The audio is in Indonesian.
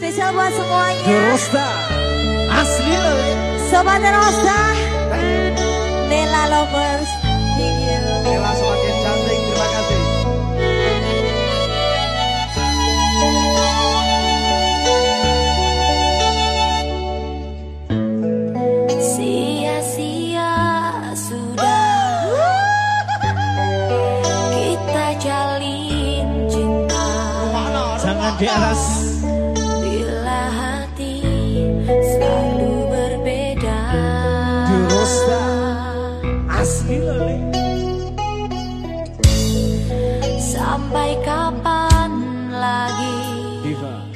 Spesial buat semuanya. Rosta. Asli loh. Eh. Sobat Rosta. Nela Lovers. Thank you. Nela semakin cantik. Terima kasih. di atas Diva.